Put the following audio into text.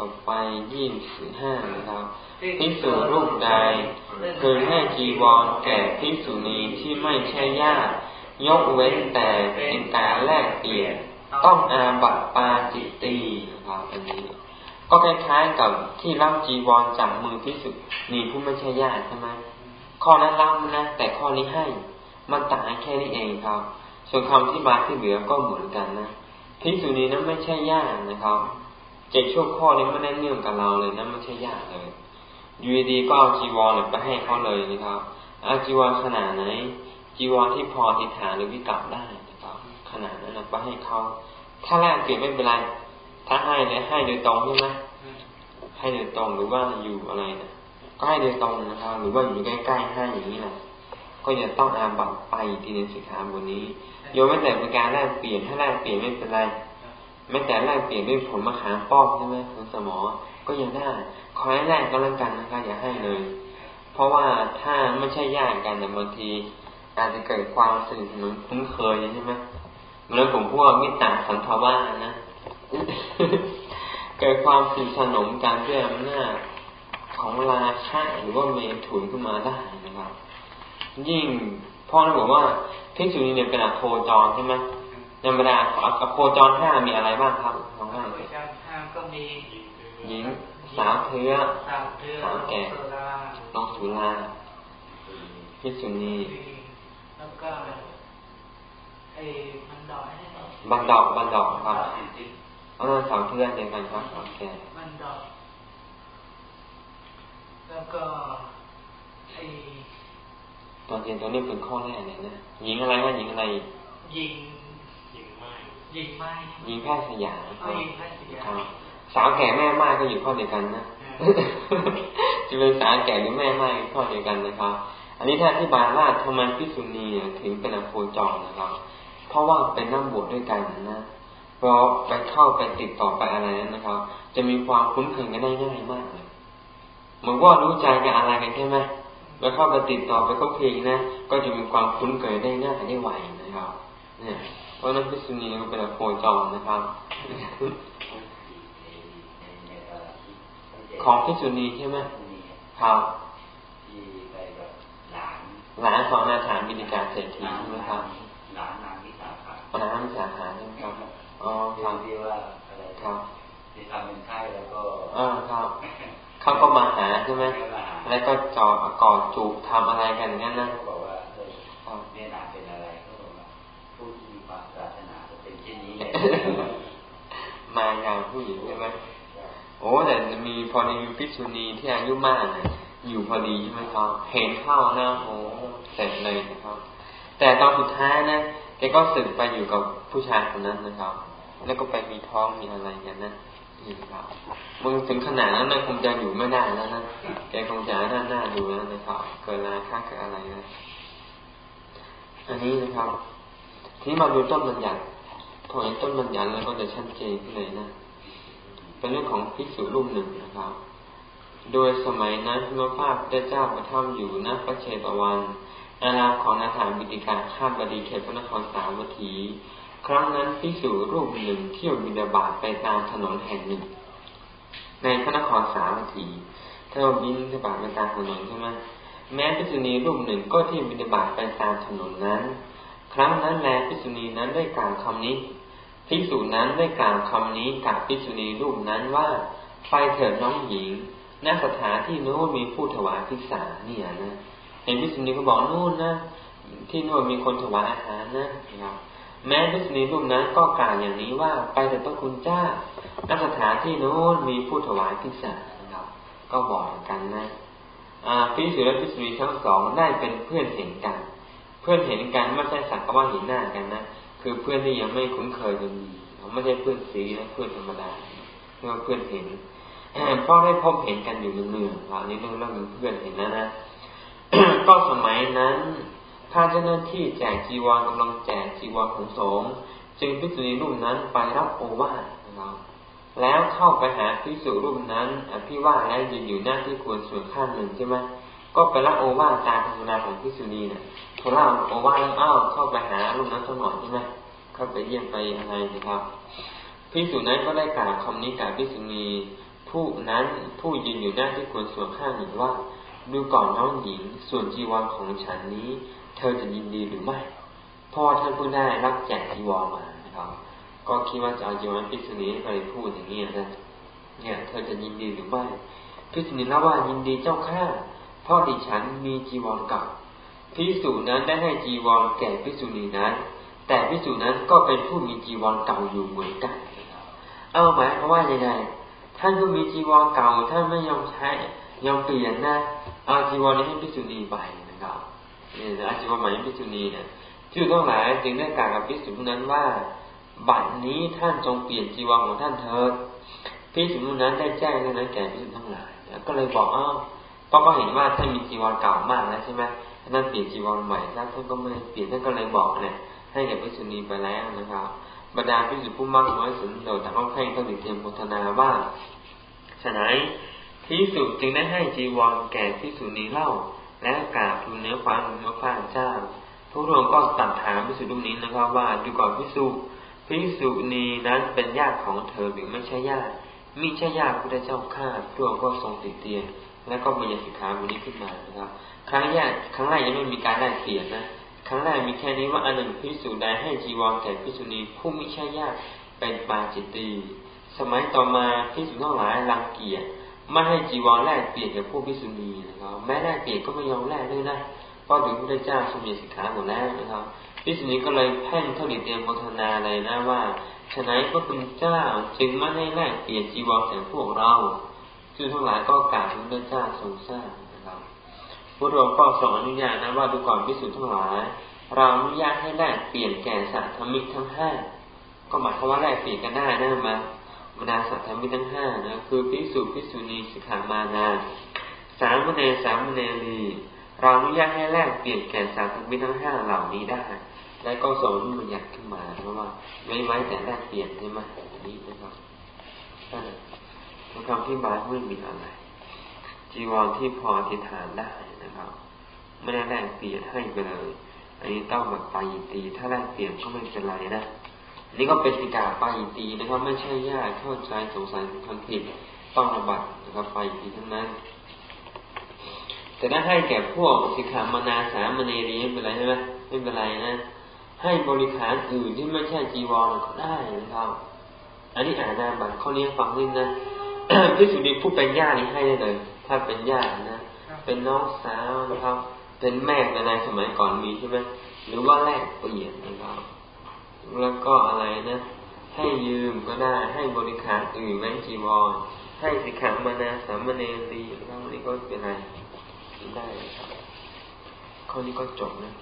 ต่อไปยี่สิบห้านะครับพิสูรรูปใดคือให้จีวรแก่พิสูณีที่ไม่ใช่ญาติยกเว้นแต่เป็นการแลกเปลี่ยนต้องอาบัตปาจิตตีนะครับอันนี้ ก็คล้ายๆกับที่รับจีวรจากมือพิสุนีผู้ไม่ใช่ญาติใช่ไหมข้อนั้นรับนะแต่ข้อนี้ให้มันต่างแค่นี้เองครับ ส่วนคำที่มาที่เหลือก็เหมือนกันนะพิสุนีนั้นไม่ใช่ญาตินะครับ เจ็ดช่วงข้อนี้ไม่ได้เนื่องกับเราเลยนะไม่ใช่ญาติเลยอยู่ดีก็เอาจีวรไปให้เขาเลยนะครับอาจีวรขนาดไหนจีวรที่พอทิฐานหรือวิกลับได้นะครับขนาดนั้นไปให้เขาถ้าแรกเปลี่ยนไม่เป็นไร ถ้าให้เนี่ยให้โดยตรงใช่ไหมให้โดยตรงหรือว่าอยู่อะไรนะก็ให้โดยตรงนะครับ หรือว่าอยู่ใกล้ๆให้อย่างนี้แหละก็จะต้องอาบัตไปทีในสิกขาบทนี้โยมไม่แต่เป็นการแลกเปลี่ยนถ้าแลกเปลี่ยนไม่เป็นไร ไม่แต่แลกเปลี่ยนด้วยผลมะขามป้อมใช่ไหมผลสมอ ก็ยังได้ขอให้แลกก็แล้วกันนะคะอย่าให้เลย เพราะว่าถ้าไม่ใช่ญาติกันเนี่ยบางที อาจจะเกิดความสนิทสนมคุ้นเคยใช่ไหมเหมือนผมพวกมิตรสันทวานะเกิดความสนิทสนมกันด้วยอำนาจของราคะหรือว่าเมถุนขึ้นมาได้นะครับ ยิ่งพ่อเราบอกว่าพิจุนีเนี่ยเป็นอโคจรใช่ไหม ธรรมดาอโคจรห้ามีอะไรบ้างครับน้องห้าโคจรห้าก็มี หญิง สาวเทือสาวเทือสาวแก่น้องสุราพิจุนีแล้วก็ไอ้บันดอกบันดอกบันดอกครับเออสาวเทือเดียวกันครับสาวแก่บันดอกแล้วก็ไอ้ตอนเรียนตอนนี้เป็นข้อแรกเลยนะหญิงอะไรว่าหญิงอะไรหญิงหญิงไม้ หญิงไม้หญิงแพทย์สยามหญิงแพทย์สยามสาวแก่แม่ไม้ก็อยู่ข้อเดียวกันนะจะเป็นสาวแก่หรือแม่ไม้ข้อเดียวกันนะครับ อันนี้ถ้าอธิบายว่าทำไมพิสุนีถึงเป็นอโคจรนะครับ เพราะว่าเป็นน้ำบวชด้วยกันนะเพราะไปเข้าไปติดต่อไปอะไรนั้นนะครับ จะมีความคุ้นเคยกันได้ง่ายมากเลยเหมือนว่ารู้ใจกันอะไรกันใช่ไหมแล้วเข้าไปติดต่อไปเขาเพลงนะ ก็จะมีความคุ้นเคยได้ง่ายได้ไวนะครับเนี่ย เพราะนั้นพิษุณีก็เป็นโคจรนะครับ ของพิษุณีใช่ไหมครับหลานของนาถาบิดิกาเศรษฐีใช่ไหมครับหลานนางวิสาขานางวิสาขาใช่ไหมครับอ๋อครับที่ว่าอะไรครับที่ทำเป็นไข้แล้วก็อ่าครับเขาก็มาหาใช่ไหมแล้วก็จอดกอดจูบทำอะไรกันอย่างนั้นนะบอกว่าเนี่ยนาเป็นอะไรก็บอกว่าผู้มีความปรารถนาจะเป็นเช่นนี้ มาอย่างผู้หญิงใช่ไหมโอ้แต่มีพอดีพิษุณีที่อายุมากเนี่ยอยู่พอดีใช่ไหมครับเห็นเข้านะโอ้เสร็จเลยนะครับ แต่ตอนสุดท้ายนะแกก็สึกไปอยู่กับผู้ชายคนนั้นนะครับ แล้วก็ไปมีท้องมีอะไรกันนะนี่ครับมึงถึงขนาดนั้นนะคงจะอยู่ไม่ได้แล้วนะแกคงจะหน้าหน้าดูแล้วนะครับเกิดราค่าเกิดอะไรนะอันนี้นะครับ ที่มาดูต้นบัญญัติ พอเห็นต้นบัญญัติแล้วก็จะชัดเจนขึ้นเลยนะ เป็นเรื่องของภิกษุรูปหนึ่งนะครับ โดยสมัยนั้นพระภาคเจ้าประทับอยู่ณพระเชตวันอาณาของนาถาบิติกาข้ามบดีเขตพระนครสาวัตถี ครั้งนั้นพิสูรูปหนึ่งเที่ยวบิดาบาตไปตามถนนแห่งหนึ่ง ในพระนครสาวัตถีถ้าเราบินทบาทไปตามถนนใช่ไหมแม้พิษุณีรูปหนึ่งก็ที่บิดาบาตไปตามถนนนั้น ครั้งนั้นแลพิษุณีนั้นได้กล่าวคำนี้ พิสูจนั้นได้กล่าวคำนี้กับพิษุณีรูปนั้นว่าไปเถิดน้องหญิงณสถานที่โน้นมีผู้ถวายพิษาเนี่ยนะเห็นพิษุณีก็บอกนู่นนะที่โน้นมีคนถวายอาหารนะครับแม้ฤาษีรูปนั้นก็กล่าวอย่างนี้ว่าไปแต่พระคุณเจ้าณสถานที่โน้นมีผู้ถวายพิศานะครับ ก็บอกกันนะพิสุและพิสุนีทั้งสองได้เป็นเพื่อนเห็นกัน เพื่อนเห็นกันไม่ใช่สักว่าเห็นหน้ากันนะ คือเพื่อนที่ยังไม่คุ้นเคยกันดีไม่ใช่เพื่อนสีนะเพื่อนธรรมดาเรียกว่าเพื่อนเห็นเพราะได้พบเห็นกันอยู่เนืองๆเรานี้เรื่องเรื่องเพื่อนเห็นแล้วนะก็สมัยนั้น ถ้าเจ้าหน้าที่แจกจีวรกำลังแจกจีวรของสงฆ์จึงพิสุนีรูปนั้นไปรับโอวาทนะครับแล้วเข้าไปหาพิสุรูปนั้นอภิวาทแล้วยืนอยู่หน้าที่ควรส่วนข้างหนึ่งใช่ไหม ก็ไปรับโอวาทตามธรรมดาของพิสุนีเนี่ยพอเล่าโอวาทแล้วอ้าวเข้าไปหารูปนั้นสักหน่อยใช่ไหมเข้าไปเยี่ยมไปอะไรนะครับพิสุนั้นก็ได้กล่าวคำนี้กับพิสุนีผู้นั้นผู้ยืนอยู่หน้าที่ควรส่วนข้างหนึ่งว่า ดูก่อนน้องหญิง ส่วนจีวรของฉันนี้ เธอจะยินดีหรือไม่เพราะท่านผู้ได้รับแจกจีวรมานะครับ ก็คิดว่าจะเอาจีวรพิษุนีก็เลยพูดอย่างนี้นะเนี่ย เธอจะยินดีหรือไม่พิษุนีเล่าว่ายินดีเจ้าข้า ราะดิฉันมีจีวรเก่าพิสูจนั้นได้ให้จีวรแก่พิษุนีนั้น แต่พิสูจนั้นก็เป็นผู้มีจีวรเก่าอยู่เหมือนกัน เอาหมายเพราะว่ายังไงท่านก็มีจีวรเก่าท่านไม่ยอมใช้ยอมเปลี่ยนนะเอาจีวรนี้ให้พิษุนีไปนะครับเนี่อาจีวรใหม่ให้พิษุนีเนี่ยจุดทั้งหลายจึงได้กล่าวกับพิสุนั้นว่า บัดนี้ท่านจงเปลี่ยนจีวรของท่านเถิดพิสุนั้นได้แจ้งแล้วนะแก่พิสุทั้งหลายก็เลยบอกอ้าว เพราะเขาเห็นว่าท่านมีจีวรเก่ามากแล้วใช่ไหมท่านเปลี่ยนจีวรใหม่แล้วท่านก็ไม่เปลี่ยนท่านก็เลยบอกเนี่ยให้แก่พิสุนีไปแล้วนะครับบรรดาพิสุผู้มากน้อยสุนโดดแต่ต้องให้ก็ถึงเตรียมโมทนาว่าฉะนั้นพิสุจึงได้ให้จีวรแก่พิสุนีเล่า และกราบทูลเนื้อความเนื้อความเจ้าพวกเราก็ตัดถามพิสุรูปนี้นะครับ ว่าดูก่อนพิสุพิสุนีนั้นเป็นญาติของเธอหรือไม่ใช่ญาติมิใช่ญาติพระเจ้าข้าพวกก็ทรงติเตียน และก็มีสิกขาบุนี้ขึ้นมานะครับ ครั้งแรกครั้งแรกยังไม่มีการแลกเปลี่ยนนะ ครั้งแรกมีแค่นี้ว่าอันหนึ่งพิสุใดให้จีวรแก่พิสุนีผู้ไมิใช่ญาติเป็นปาจิตตีสมัยต่อมาพิสุทั้งหลายรังเกียจไม่ให้จีวรแลกเปลี่ยนกับผู้พิสุนีนะครับ แม้แลกเปลี่ยนก็ไม่ยอมแลกด้วยนะเพราะถึงพระเจ้าทรงมีสิกขาหมดแล้วนะครับพิสุนีก็เลยแพ่งเท่าดิเตรียมโฆษณาเลยนะว่าฉะนั้นพระคุณเจ้าจึงไม่ให้แลกเปลี่ยนจีวรแก่พวกเรา ซึ่งทั้งหลายก็กล่าวถึงพระเจ้าทรงทราบนะครับพระองค์ก็ทรงอนุญาตนะว่าดูก่อนพิสุทั้งหลาย เราอนุญาตให้แลกเปลี่ยนแก่สัตว์ธรรมิกทั้งห้าก็หมายความว่าแลกเปลี่ยนกันได้นะมาบรรดาสัตว์ธรรมิกทั้งห้านะคือพิสุพิสุนีสิกขามานาสามเณรสามเณรีเราอนุญาตให้แลกเปลี่ยนแก่สารทั้งมิกทั้งห้าเหล่านี้ได้และก็สอนมันอยากขึ้นมาเพราะว่า ไม่ไว้แต่แลกเปลี่ยนใช่ไหมนี้นะครับ นั่นเป็นคำที่บายไม่มีอะไร จีวรที่พอทิฏฐานได้นะครับ ไม่ได้แลกเปลี่ยนให้ไปเลย อันนี้ต้องแบบไปตี ถ้าแลกเปลี่ยนก็ไม่เป็นไรนะนี่ก็เป็นสิกาไปตีนะครับ ไม่ใช่ยากเข้าใจสงสัยทำผิดต้องระบัดนะครับไปตีทั้งนั้น แต่ถ้าให้แก่พวกสิกขามานาสามเณรีไม่เป็นไรใช่ไหมไม่เป็นไรนะให้บริขารอื่นที่ไม่ใช่จีวรก็ได้นะครับ อันนี้อ่านนาบัตรข้อนี้ฟังนิดนะ พิสุดีผู้เป็นญาตินี่ให้ได้เลย ถ้าเป็นญาตินะ เป็นน้องสาวนะครับ เป็นแม่ในสมัยก่อนมีใช่ไหมหรือว่าแลกเปลี่ยนนะครับ แล้วก็อะไรนะ ให้ยืมก็ได้ ให้บริขารอื่นแม้จีวร ให้สิกขามานาสามเณรีนะครับนี่ก็เป็นไรได้ข้อนี้ก็จบนะ